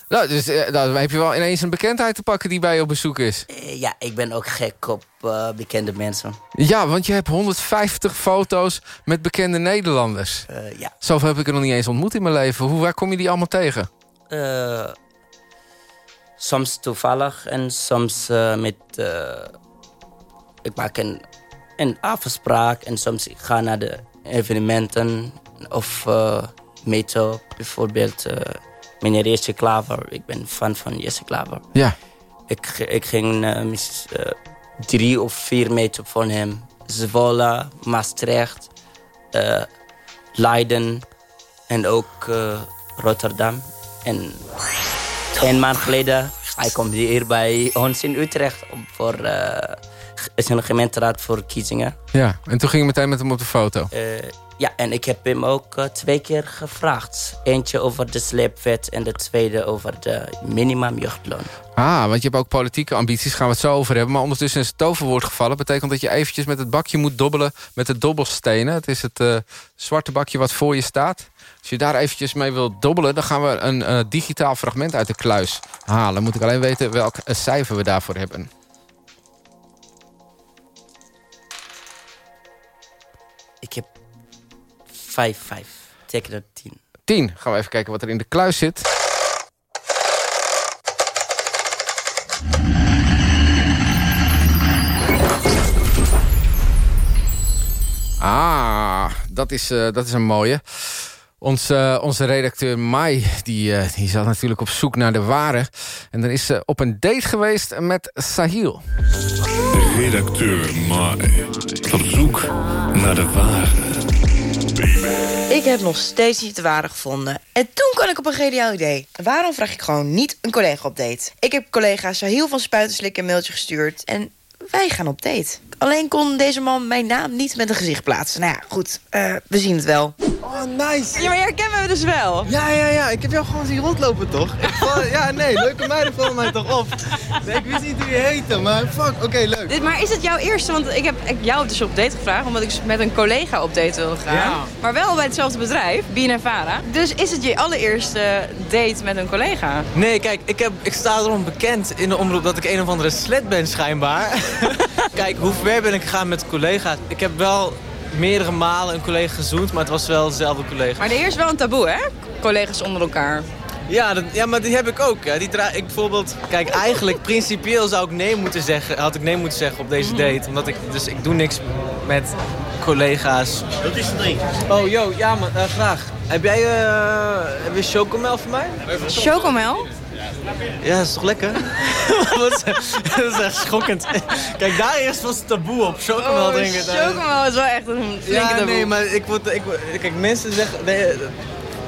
Nou, dus uh, dan heb je wel ineens een bekendheid te pakken die bij je op bezoek is. Uh, ja, ik ben ook gek op uh, bekende mensen. Ja, want je hebt 150 foto's met bekende Nederlanders. ja. Zoveel heb ik er nog niet eens ontmoet in mijn leven. Hoe, waar kom je die allemaal tegen? soms toevallig en soms met... ik maak een, een afspraak en soms ik ga naar de evenementen of metro bijvoorbeeld meneer Jesse Klaver. Ik ben fan van Jesse Klaver. Ja. Ik, ik ging uh, mis, uh, drie of vier meter van hem. Zwolle, Maastricht, uh, Leiden en ook Rotterdam. En een maand geleden, hij komt hier bij ons in Utrecht voor zijn gemeenteraad voor verkiezingen. Ja, en toen ging je meteen met hem op de foto? Ja, en ik heb hem ook uh, twee keer gevraagd. Eentje over de sleepwet en de tweede over de minimumjeugdloon. Ah, want je hebt ook politieke ambities, gaan we het zo over hebben. Maar ondertussen is het toverwoord gevallen. betekent dat je eventjes met het bakje moet dobbelen met de dobbelstenen. Het is het uh, zwarte bakje wat voor je staat. Als je daar eventjes mee wilt dobbelen... dan gaan we een uh, digitaal fragment uit de kluis halen. Moet ik alleen weten welk cijfer we daarvoor hebben. Ik heb 5, 5. Teken dat 10. 10. Gaan we even kijken wat er in de kluis zit. Ah, dat is, uh, dat is een mooie. Ons, uh, onze redacteur Mai, die, uh, die zat natuurlijk op zoek naar de ware. En dan is ze op een date geweest met Sahil. Redacteur Mai, op zoek naar de ware. Ik heb nog steeds niet de ware gevonden. En toen kwam ik op een geniaal idee. Waarom vraag ik gewoon niet een collega op date? Ik heb collega Sahil van Spuitenslik een mailtje gestuurd... en wij gaan op date. Alleen kon deze man mijn naam niet met een gezicht plaatsen. Nou ja, goed, uh, we zien het wel. Oh, nice. Ja, maar jij herkennen we dus wel. Ja, ja, ja. Ik heb jou gewoon zien rondlopen, toch? Val, ja, nee, leuke meiden vallen mij toch op. Nee, ik wist niet hoe je heette, maar fuck, oké, okay, leuk. Dit, maar is het jouw eerste? Want ik heb jou dus op date gevraagd, omdat ik met een collega op date wil gaan. Ja. Maar wel bij hetzelfde bedrijf, BNNVARA. Dus is het je allereerste date met een collega? Nee, kijk, ik, heb, ik sta erom bekend in de omroep dat ik een of andere slet ben, schijnbaar. kijk, hoe ver ben ik gegaan met collega's? Ik heb wel meerdere malen een collega gezoend, maar het was wel dezelfde collega. Maar er is wel een taboe, hè? Collega's onder elkaar. Ja, dat, ja, maar die heb ik ook. Hè. Die ik bijvoorbeeld, kijk, eigenlijk principieel zou ik nee moeten zeggen, had ik nee moeten zeggen op deze date. Omdat ik, dus ik doe niks met collega's. Dat is een drink. Oh, yo, ja, maar uh, graag. Heb jij, uh, heb je chocomel voor mij? Chocomel? Ja, dat is toch lekker? dat is echt schokkend. Kijk, daar eerst was het taboe op. Chocomel oh, drinken. Chocomel is wel echt een flinke ja, taboe. nee, maar ik word... Ik, kijk, mensen zeggen... Nee,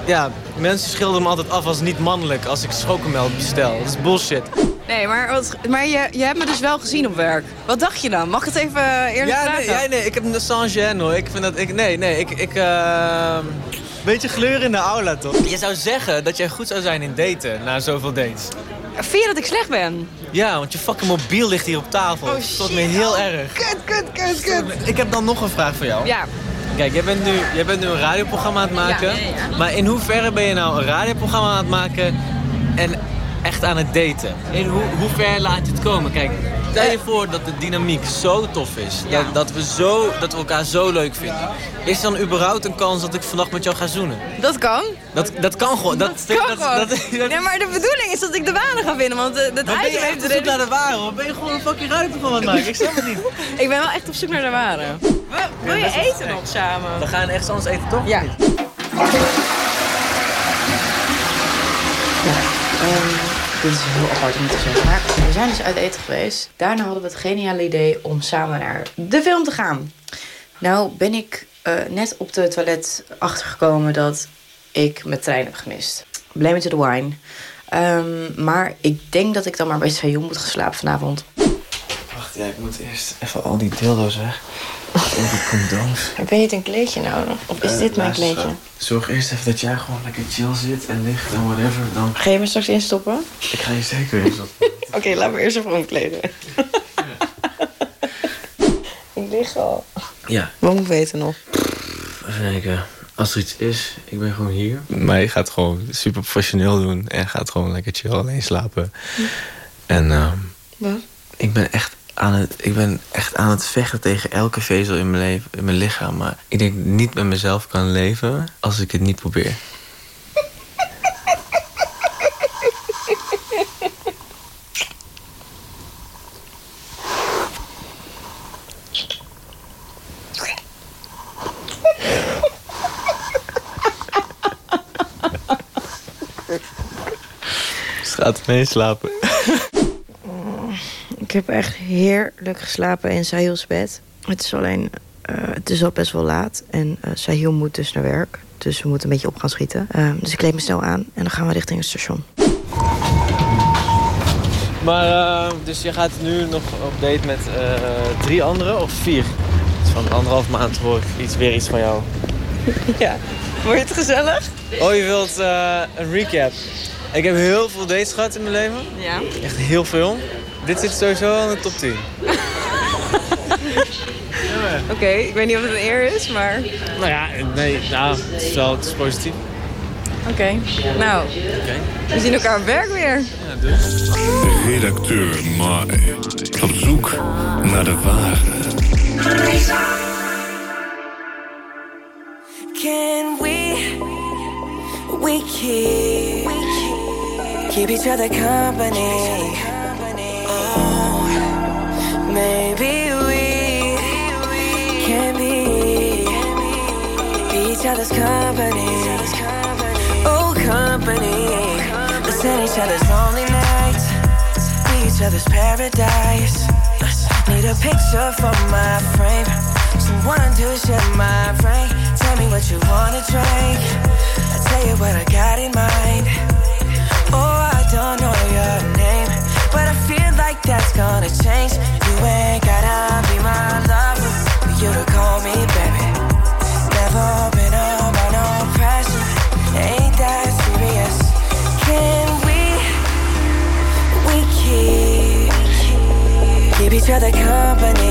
ja, mensen schilderen me altijd af als niet mannelijk als ik chocomel bestel. Dat is bullshit. Nee, maar, wat, maar je, je hebt me dus wel gezien op werk. Wat dacht je dan? Mag ik het even eerlijk ja, vragen? Nee, ja, nee, ik heb een Saint-Jean hoor. Ik vind dat... Ik, nee, nee, ik... ik uh, beetje gleur in de aula, toch? Je zou zeggen dat jij goed zou zijn in daten na zoveel dates. Vind je dat ik slecht ben? Ja, want je fucking mobiel ligt hier op tafel. Oh, dat stoort me heel erg. Kut, kut, kut, kut. Ik heb dan nog een vraag voor jou. Ja. Kijk, jij bent, nu, jij bent nu een radioprogramma aan het maken. Ja, ja, ja. Maar in hoeverre ben je nou een radioprogramma aan het maken en echt aan het daten? In hoe, hoe ver laat je het komen? Kijk, stel je voor dat de dynamiek zo tof is. Ja. Dat, dat, we zo, dat we elkaar zo leuk vinden. Is er dan überhaupt een kans dat ik vannacht met jou ga zoenen? Dat kan. Dat, dat kan gewoon. Dat, Dat kan dat, gewoon. dat- dat- nee, maar de bedoeling is dat ik de ware ga vinden. Want uh, dat Maar ben je item echt heeft op zoek naar de ware? Of ben je gewoon een fucking radioprogramma aan het maken? Ik snap het niet. ik ben wel echt op zoek naar de ware. Wil, wil je eten nog samen? We gaan echt anders eten, toch? Ja. Ehm, dit is heel apart om te zeggen. We zijn dus uit eten geweest. Daarna hadden we het geniale idee om samen naar de film te gaan. Nou ben ik eh, net op de toilet achtergekomen dat ik mijn trein heb gemist. Blame it to the wine. Ehm, maar ik denk dat ik dan maar bij Sayon moet gaan slapen vanavond. Wacht, ja, ik moet eerst even al die dildo's weg. Die condooms. Heb je niet een kleedje nodig? Of is Eh, dit mijn luister, kleedje? Zorg eerst even dat jij gewoon lekker chill zit en ligt en whatever. Dan... Ga je me straks instoppen? Ik ga je zeker op. Oké, laat me eerst even omkleden. ik lig al. Ja. Wat moet ik weten nog? Even kijken. Als er iets is, ik ben gewoon hier. Maar je gaat gewoon super professioneel doen. En gaat gewoon lekker chill alleen slapen. En ehm, Wat? ik ben echt aan het, ik ben echt aan het vechten tegen elke vezel in mijn, leven, in mijn lichaam. Maar ik denk niet met mezelf kan leven als ik het niet probeer. Ze gaat meeslapen. Ik heb echt heerlijk geslapen in Sahil's bed. Het is alleen, eh, het is al best wel laat. En eh Sahil moet dus naar werk. Dus we moeten een beetje op gaan schieten. Eh, dus ik kleed me snel aan en dan gaan we richting het station. Maar, eh, dus je gaat nu nog op date met eh, drie anderen of vier? Dus van anderhalf maand hoor ik iets, weer iets van jou. ja, vond je het gezellig? Oh, je wilt eh, een recap. Ik heb heel veel dates gehad in mijn leven. Ja. Echt heel veel. Dit zit sowieso al in de top 10. Oké, ik weet niet of het een eer is, maar... Nou ja, nee, nou, het is wel het is positief. Oké, nou, we zien elkaar op werk weer. Ja, dus. Redacteur Mai. Op zoek naar de ware. Can we, we keep, keep each other company? Maybe we can be, be each other's company. Oh, company. Let's end each other's lonely nights, be each other's paradise. Need a picture for my frame, someone to share my brain. Tell me what you wanna drink. I tell you what I got in mind. Oh, I don't know your name, but I feel like that's gonna change. Gotta be my lover for you to call me baby. Never been under no pressure. Ain't that serious? Can we, we keep, keep each other company?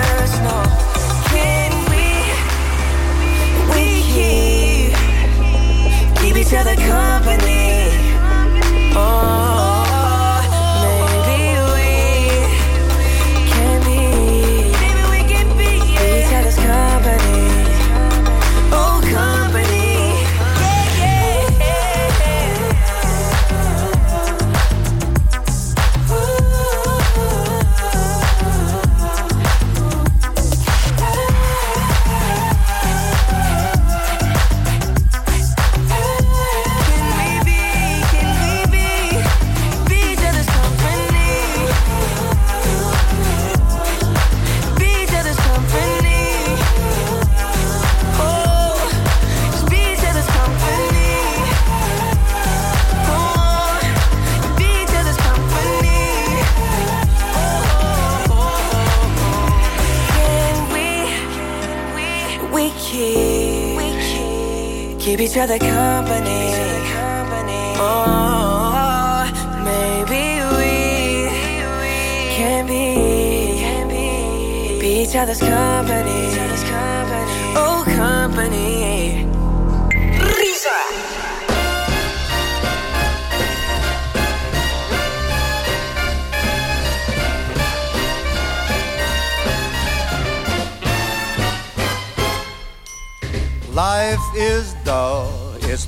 Each other company. Oh, each other company. Oh, maybe we can be, be each other's company.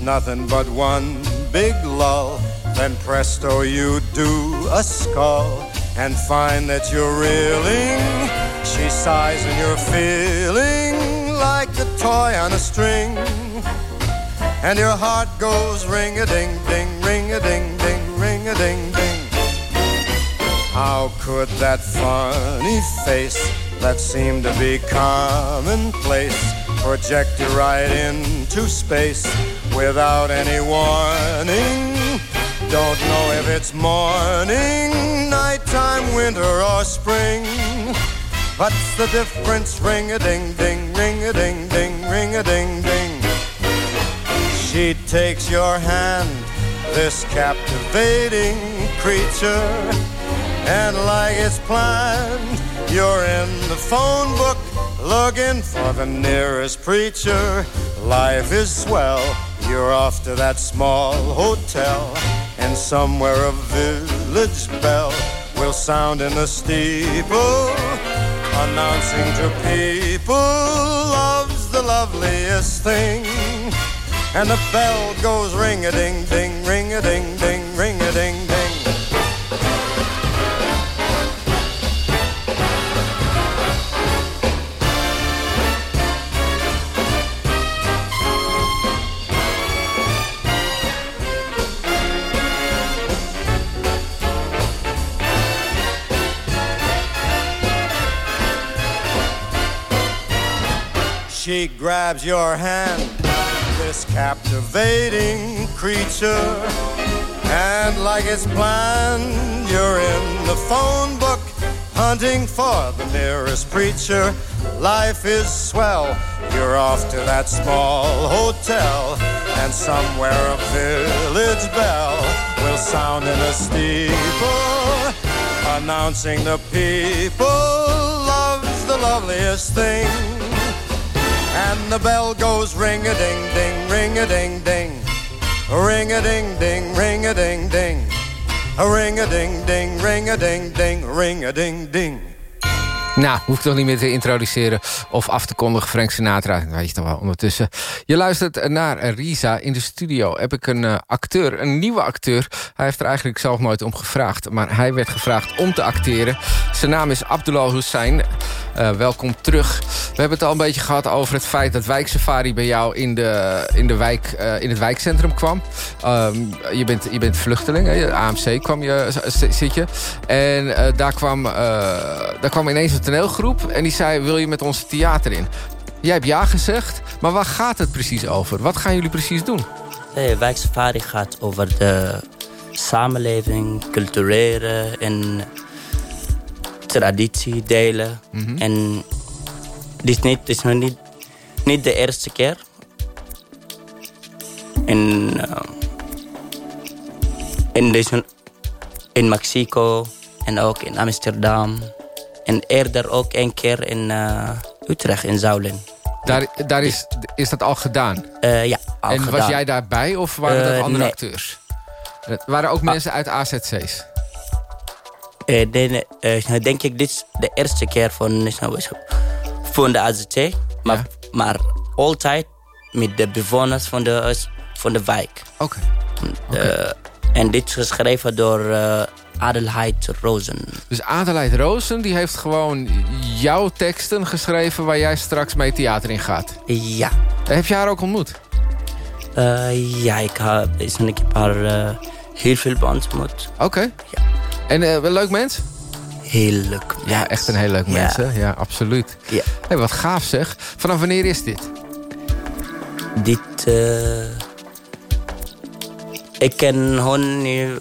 Nothing but one big lull. Then presto, you do a skull and find that you're reeling. She sighs and you're feeling like a toy on a string. And your heart goes ring a ding ding, ring a ding ding, ring a ding ding. How could that funny face that seemed to be commonplace project you right into space without any warning? Don't know if it's morning, nighttime, winter, or spring. What's the difference? Ring a ding ding, ring a ding ding, ring a ding ding. She takes your hand, this captivating creature, and like it's planned, you're in the phone book looking for the nearest preacher. Life is swell, you're off to that small hotel, and somewhere a village bell will sound in the steeple, announcing to people love's the loveliest thing. And the bell goes ring a ding ding, ring a ding She grabs your hand, this captivating creature. And like it's planned, you're in the phone book hunting for the nearest preacher. Life is swell, you're off to that small hotel. And somewhere a village bell will sound in a steeple, announcing the people love's the loveliest thing. And the bell goes ring a ding ding, ring a ding ding, ring a ding ding, ring a ding ding, ring a ding ding, ring a ding ding, ring a ding ding. Nou, hoef ik toch niet meer te introduceren of af te kondigen. Frank Sinatra, dat weet je toch wel ondertussen. Je luistert naar Risa. In de studio heb ik een uh, acteur, een nieuwe acteur. Hij heeft er eigenlijk zelf nooit om gevraagd. Maar hij werd gevraagd om te acteren. Zijn naam is Abdullah Hussein. Uh, welkom terug. We hebben het al een beetje gehad over het feit dat wijksafari bij jou in, de, in, de wijk, uh, in het wijkcentrum kwam. Um, je, bent, je bent vluchteling, hè? AMC kwam je, zit je. En daar, kwam, daar kwam ineens een toneelgroep en die zei... wil je met ons theater in? Jij hebt ja gezegd, maar waar gaat het precies over? Wat gaan jullie precies doen? Nee, wijksafari gaat over de samenleving, cultureren en traditie delen. Mm -hmm. En dit is, niet, is nog niet, niet de eerste keer. En, uh, en dit is in Mexico en ook in Amsterdam. En eerder ook een keer in uh, Utrecht, in Zuilen. Daar, daar is, is dat al gedaan? Uh, ja, al En gedaan. was jij daarbij of waren dat andere nee. acteurs? Het waren ook mensen uit AZC's? Uh, de, uh, denk ik, dit is de eerste keer van, van de AZC. Maar, maar altijd met de bewoners van de, van de wijk. Oké. Uh, en dit is geschreven door Adelheid Rozen. Dus Adelheid Rozen die heeft gewoon jouw teksten geschreven... waar jij straks mee theater in gaat? Ja. Heb je haar ook ontmoet? Uh, ja, ik, ha, ik heb haar uh, heel veel ontmoet. Oké. Okay. Ja. En een leuk mens? Heel leuk mens. Ja, echt een heel leuk mens, ja. hè? Ja, absoluut. Ja. Hey, wat gaaf zeg. Vanaf wanneer is dit? Dit... Uh, ik ken hun nu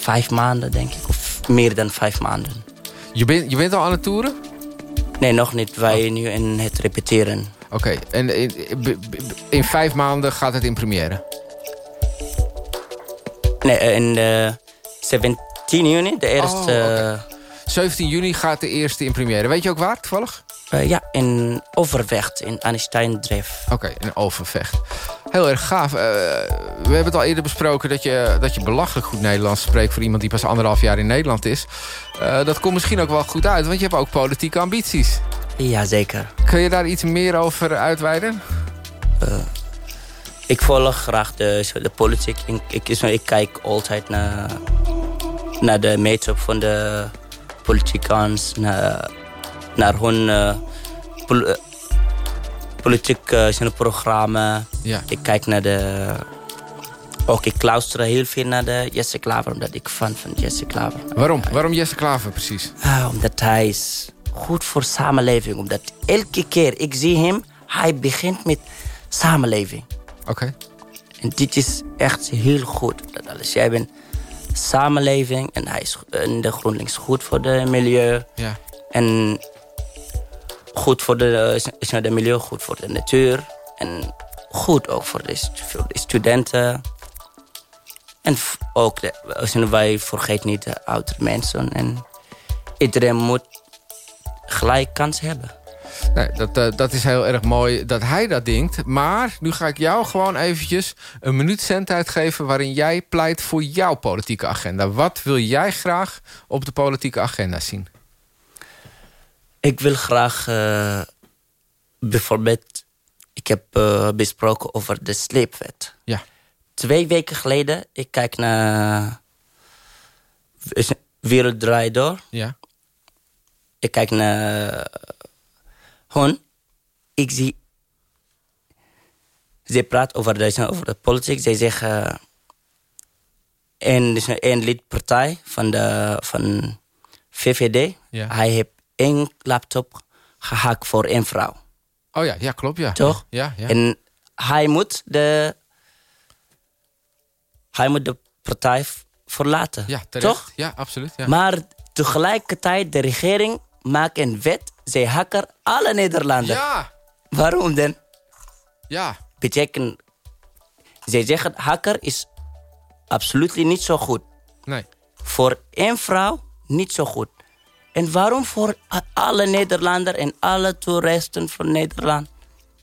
vijf maanden, denk ik. Of meer dan vijf maanden. Je, bent je bent al aan het toeren? Nee, nog niet. Wij oh. nu in het repeteren. Oké, okay. en in, in, vijf maanden gaat het in première? Nee, in uh, 17 juni, de eerste... Oh, okay. 17 juni gaat de eerste in première. Weet je ook waar, toevallig? Eh, ja, in Overvecht, in Einstein-Dreef. Oké, in Overvecht. Heel erg gaaf. Eh, we hebben het al eerder besproken dat je, dat je belachelijk goed Nederlands spreekt... voor iemand die pas anderhalf jaar in Nederland is. Eh, dat komt misschien ook wel goed uit, want je hebt ook politieke ambities. Ja, zeker. Kun je daar iets meer over uitweiden? Ik volg graag de, de politiek. Ik, ik, ik kijk altijd naar, naar de meetop van de politiekans, naar, naar hun eh, pol- eh, politiek eh, zijn programma. Ja. Ik kijk naar de... Ook ik luister heel veel naar de Jesse Klaver, omdat ik fan van Jesse Klaver. Waarom? Waarom Jesse Klaver precies? Ah, omdat hij is goed voor samenleving. Omdat elke keer ik zie hem, hij begint met samenleving. Oké. En dit is echt heel goed. Dat alles. Jij bent samenleving en hij is de GroenLinks goed voor de milieu. Ja. En goed voor de, is naar de milieu, goed voor de natuur. En goed ook voor de, stu- voor de studenten. En ook, de, wij vergeet niet de oudere mensen. En iedereen moet gelijk kans hebben. Nee, dat, eh, dat is heel erg mooi dat hij dat denkt. Maar nu ga ik jou gewoon eventjes een minuut zendtijd geven... waarin jij pleit voor jouw politieke agenda. Wat wil jij graag op de politieke agenda zien? Ik wil graag eh, bijvoorbeeld... Ik heb eh, besproken over de sleepwet. Ja. Twee weken geleden, ik kijk naar... Wereld Draait Door. Ja. Ik kijk naar... Gewoon, ik zie... Ze praat over de, over de politiek. Zij zeggen... Een, dus een lidpartij van de van VVD. Ja. Hij heeft één laptop gehakt voor één vrouw. Oh ja, ja klopt. Ja. Toch? Ja, ja. En hij moet de... Hij moet de partij verlaten. ja, terecht. Toch? Ja, absoluut. Ja. Maar tegelijkertijd, de regering maakt een wet. Zij hakken alle Nederlanders. Ja. Waarom dan? Ja. Betekent... Zij zeggen, hacker is absoluut niet zo goed. Nee. Voor één vrouw niet zo goed. En waarom voor alle Nederlanders en alle toeristen van Nederland?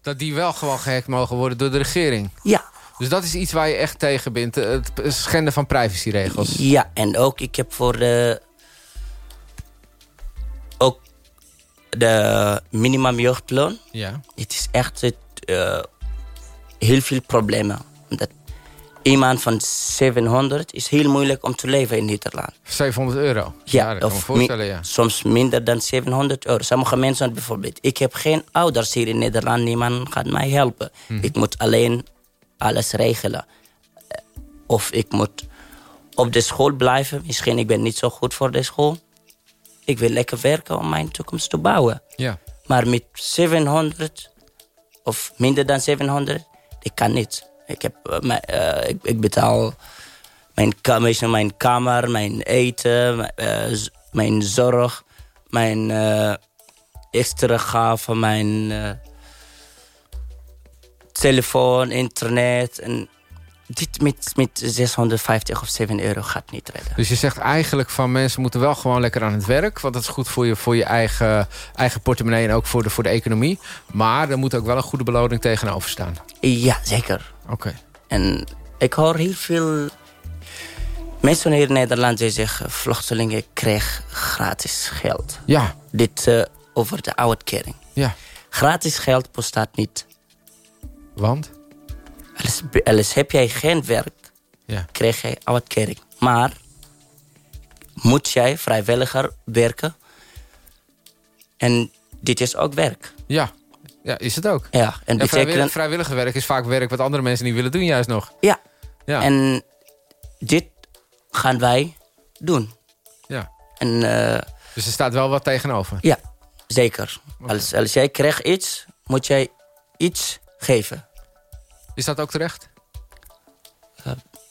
Dat die wel gewoon gehackt mogen worden door de regering. Ja. Dus dat is iets waar je echt tegen bent. eh, Het schenden van privacyregels. Ja, en ook ik heb voor de... de minimum jeugdloon. Ja. Het is echt eh, heel veel problemen. Omdat iemand van 700 is heel moeilijk om te leven in Nederland. 700 euro. Ja, of voorstellen, mi- ja. soms minder dan 700 euro. Sommige mensen bijvoorbeeld. Ik heb geen ouders hier in Nederland. Niemand gaat mij helpen. Mhm. Ik moet alleen alles regelen. Eh, Of ik moet op de school blijven. Misschien ik ben niet zo goed voor de school. Ik wil lekker werken om mijn toekomst te bouwen. Ja. Maar met 700 of minder dan 700, ik kan niet. Ik, heb, eh, mijn, eh, ik, ik betaal mijn, kamer, mijn kamer, mijn eten, mijn, eh, mijn zorg, mijn extra gaven, mijn telefoon, internet. En dit met, met 650 of 7 euro gaat niet redden. Dus je zegt eigenlijk van mensen moeten wel gewoon lekker aan het werk. Want dat is goed voor je, voor je eigen, eigen portemonnee en ook voor de, voor de economie. Maar er moet ook wel een goede beloning tegenover staan. Ja, zeker. Oké. En ik hoor heel veel mensen hier in Nederland die zeggen... vluchtelingen krijgen gratis geld. Ja. Dit eh, over de uitkering. Ja. Gratis geld bestaat niet. Want? Als, als heb jij geen werk, Ja. krijg jij uitkering. Maar moet jij vrijwilliger werken... en dit is ook werk. Ja. Ja, is het ook. Ja, en Ja, vrijwillig, betekent... vrijwillige werk is vaak werk wat andere mensen niet willen doen juist nog. Ja. Ja. En dit gaan wij doen. Ja. En, eh, Dus er staat wel wat tegenover. ja, zeker. Als, als jij krijgt iets, moet jij iets geven. Is dat ook terecht?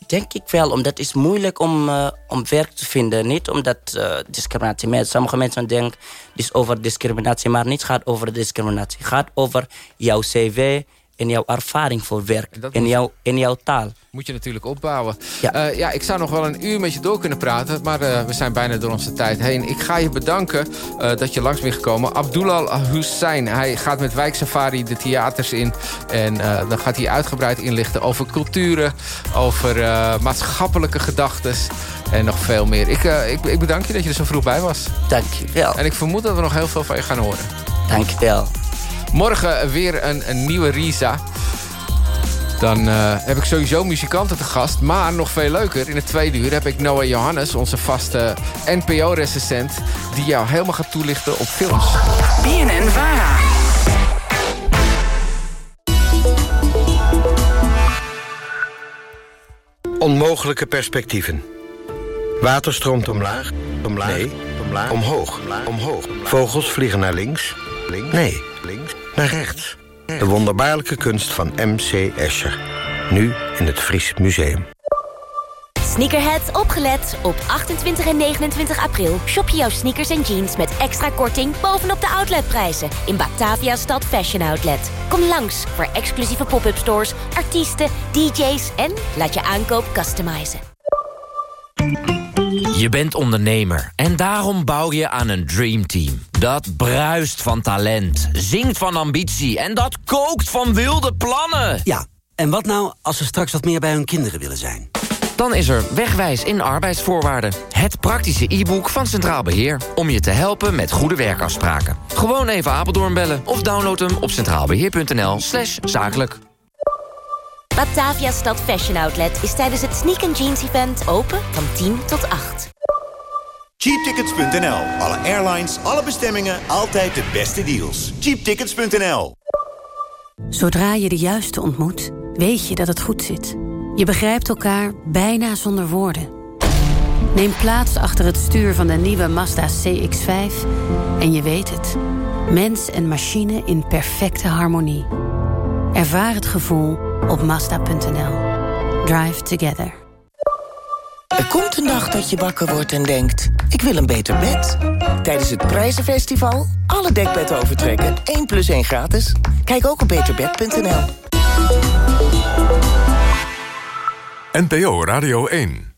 Denk ik wel, omdat het is moeilijk om, eh, om werk te vinden. Niet omdat eh, discriminatie... Sommige mensen denken is over discriminatie, maar niet gaat over discriminatie. Het gaat over jouw cv in jouw ervaring voor werk. In, jouw, in jouw taal. Moet je natuurlijk opbouwen. Ja. ja, ik zou nog wel een uur met je door kunnen praten... maar uh, we zijn bijna door onze tijd heen. Ik ga je bedanken uh, dat je langs bent gekomen. Abdullah Hussein, hij gaat met Wijksafari de theaters in... en dan gaat hij uitgebreid inlichten over culturen... over maatschappelijke gedachten en nog veel meer. Ik, ik, ik bedank je dat je er zo vroeg bij was. Dank je wel. En ik vermoed dat we nog heel veel van je gaan horen. Dank je wel. Morgen weer een, een nieuwe Risa. Dan uh, heb ik sowieso muzikanten te gast. Maar nog veel leuker, in het tweede uur heb ik Noah Johannes... onze vaste NPO-recensent... die jou helemaal gaat toelichten op films. BNN Vara. Onmogelijke perspectieven. Water stroomt omlaag. Omlaag. Nee. Omlaag. Omhoog. Omlaag. Omhoog. Vogels vliegen naar links. Links. Nee. Naar rechts. De wonderbaarlijke kunst van M.C. Escher. Nu in het Fries Museum. Sneakerheads opgelet. Op 28 en 29 april shop je jouw sneakers en jeans met extra korting bovenop de outletprijzen in Batavia Stad Fashion Outlet. Kom langs voor exclusieve pop-up stores, artiesten, DJ's en laat je aankoop customizen. Je bent ondernemer en daarom bouw je aan een dreamteam. Dat bruist van talent, zingt van ambitie en dat kookt van wilde plannen. Ja, en wat nou als ze straks wat meer bij hun kinderen willen zijn? Dan is er Wegwijs in arbeidsvoorwaarden. Het praktische e-book van Centraal Beheer. Om je te helpen met goede werkafspraken. Gewoon even Apeldoorn bellen of download hem op centraalbeheer.nl slash zakelijk. Batavia Stad Fashion Outlet is tijdens het Sneak Jeans Event open van 10 tot 8. Cheaptickets.nl. Alle airlines, alle bestemmingen, altijd de beste deals. Cheaptickets.nl. Zodra je de juiste ontmoet, weet je dat het goed zit. Je begrijpt elkaar bijna zonder woorden. Neem plaats achter het stuur van de nieuwe Mazda CX-5 en je weet het. Mens en machine in perfecte harmonie. Ervaar het gevoel op Mazda.nl. Drive together. Er komt een dag dat je wakker wordt en denkt... ik wil een beter bed. Tijdens het Prijzenfestival alle dekbedden overtrekken. 1 plus 1 gratis. Kijk ook op beterbed.nl. NPO Radio 1